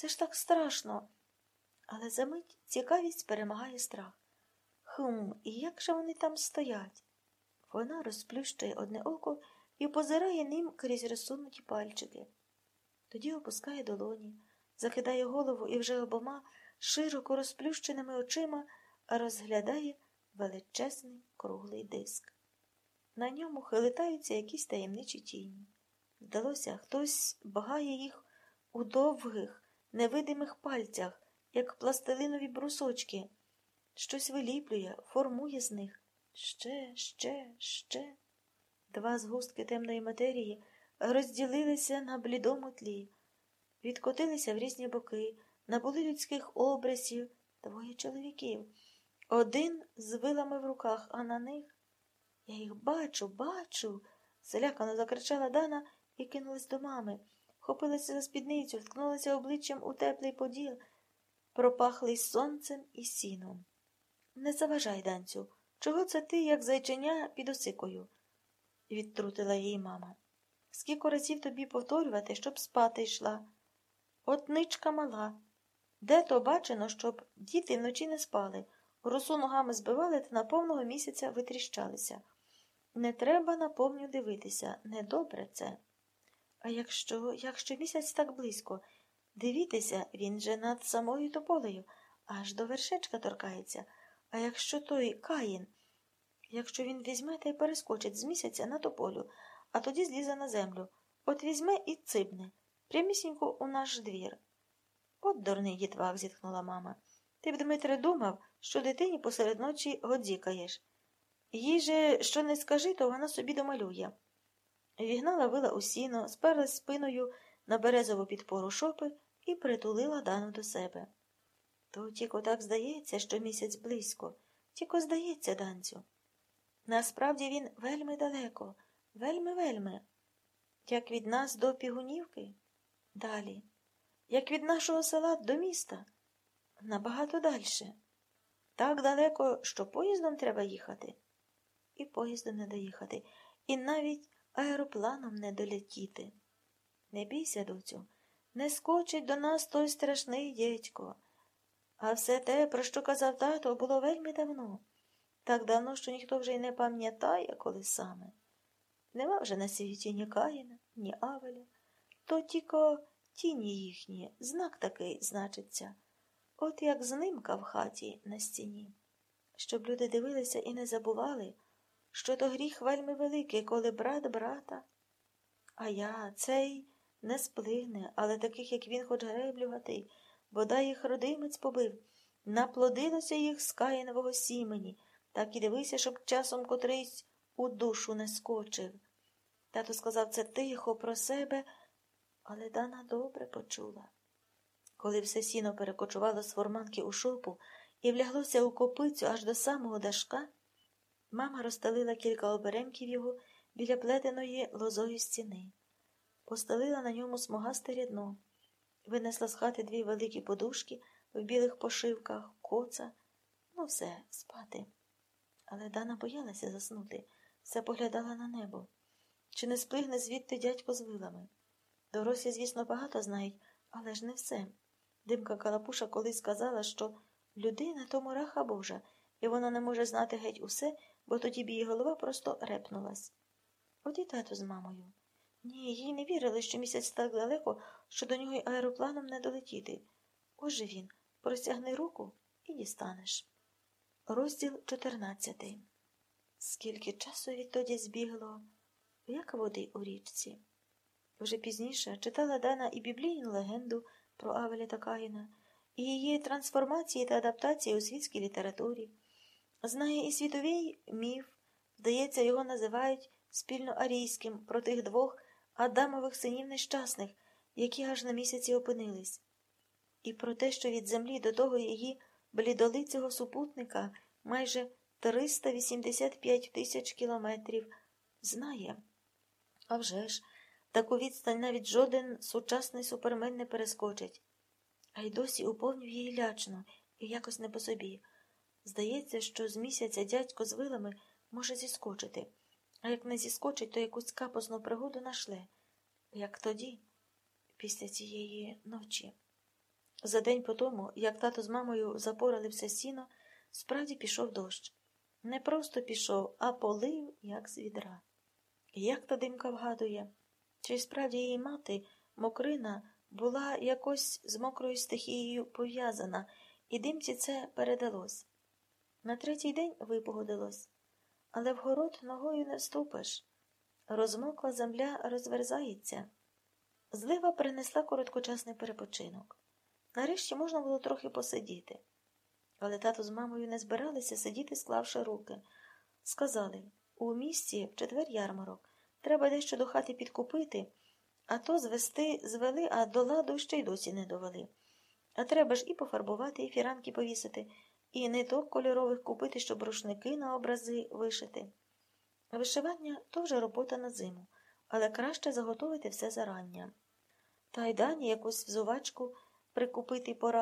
Це ж так страшно. Але за мить цікавість перемагає страх. Хм, і як же вони там стоять? Вона розплющує одне око і позирає ним крізь розсунуті пальчики. Тоді опускає долоні, закидає голову і вже обома широко розплющеними очима розглядає величезний круглий диск. На ньому хилитаються якісь таємничі тіні. Здалося, хтось багає їх у довгих, невидимих пальцях, як пластилинові брусочки, щось виліплює, формує з них. Ще, ще, ще. Два згустки темної матерії розділилися на блідому тлі, відкотилися в різні боки, набули людських образів, двоє чоловіків. Один з вилами в руках, а на них. Я їх бачу, бачу. Залякано закричала Дана і кинулась до мами, хопилася за спідницю, вткнулася обличчям у теплий поділ, пропахлий сонцем і сіном. Не заважай, данцю, чого це ти, як зайченя, під осикою? відтрутила її мама. Скільки разів тобі повторювати, щоб спати йшла? От ничка мала. Де то бачено, щоб діти вночі не спали, росу ногами збивали та на повного місяця витріщалися. Не треба на повню дивитися, недобре це. А якщо якщо місяць так близько, дивіться, він же над самою тополею, аж до вершечка торкається. А якщо той каїн, якщо він візьме та й перескочить з місяця на тополю, а тоді злізе на землю, от візьме і цибне, прямісінько у наш двір. От дурний дітвак, зітхнула мама. Ти б, Дмитре, думав, що дитині посеред ночі годзікаєш. Їй же, що не скажи, то вона собі домалює. Вігнала вила у сіно, сперлась спиною на березову підпору шопи і притулила дану до себе. То тільки так здається, що місяць близько, тільки здається, данцю. Насправді він вельми далеко, вельми вельми. Як від нас до Пігунівки? Далі. Як від нашого села до міста? Набагато дальше. Так далеко, що поїздом треба їхати. І поїздом не доїхати, і навіть аеропланом не долетіти. Не бійся, доцю, не скочить до нас той страшний дядько. А все те, про що казав тато, було вельми давно, так давно, що ніхто вже й не пам'ятає, коли саме. Нема вже на світі ні Каїна, ні Авеля, то тільки тіні їхні, знак такий значиться, от як знимка в хаті на стіні, щоб люди дивилися і не забували, що то гріх вельми великий, коли брат брата. А я, цей не сплигне, але таких, як він, хоч греблю гатий, бодай їх родимець побив, наплодилося їх з каїнового сімені, так і дивися, щоб часом котрийсь у душу не скочив. Тато сказав це тихо про себе, але Дана добре почула. Коли все сіно перекочувало з форманки у шопу і вляглося у копицю аж до самого дашка, мама розстелила кілька оберемків його біля плетеної лозої стіни, постелила на ньому смугасте рядно, винесла з хати дві великі подушки в білих пошивках, коца, ну все, спати. Але Дана боялася заснути, все поглядала на небо. Чи не сплигне звідти дядько з вилами? Дорослі, звісно, багато знають, але ж не все. Димка Калапуша колись сказала, що людина то мураха Божа, і вона не може знати геть усе, бо тоді б її голова просто репнулась. От і тато з мамою. Ні, їй не вірили, що місяць так далеко, що до нього й аеропланом не долетіти. Ось він, простягни руку і дістанеш. Розділ 14 Скільки часу відтоді збігло, як води у річці. Вже пізніше читала Дана і біблійну легенду про Авеля та Каїна, і її трансформації та адаптації у світській літературі. Знає і світовий міф, здається, його називають спільно арійським про тих двох Адамових синів нещасних, які аж на місяці опинились, і про те, що від землі до того її блідолицього супутника майже 385 тисяч кілометрів, знає. А вже ж, таку відстань навіть жоден сучасний супермен не перескочить. А й досі уповнює її лячно і якось не по собі. Здається, що з місяця дядько з вилами може зіскочити, а як не зіскочить, то якусь капосну пригоду нашле, як тоді, після цієї ночі. За день по тому, як тато з мамою запорали все сіно, справді пішов дощ. Не просто пішов, а полив, як з відра. Як та димка вгадує, чи справді її мати, Мокрина, була якось з мокрою стихією пов'язана, і димці це передалось. На третій день випогодилось, але в город ногою не вступиш. Розмокла земля розверзається. Злива принесла короткочасний перепочинок. Нарешті можна було трохи посидіти. Але тато з мамою не збиралися сидіти, склавши руки. Сказали у місті в четвер ярмарок. Треба дещо до хати підкупити, а то звести звели, а до ладу ще й досі не довели. А треба ж і пофарбувати, і фіранки повісити, і ниток кольорових купити, щоб рушники на образи вишити. Вишивання то вже робота на зиму, але краще заготовити все зарання. Та й дані якусь взувачку прикупити пора.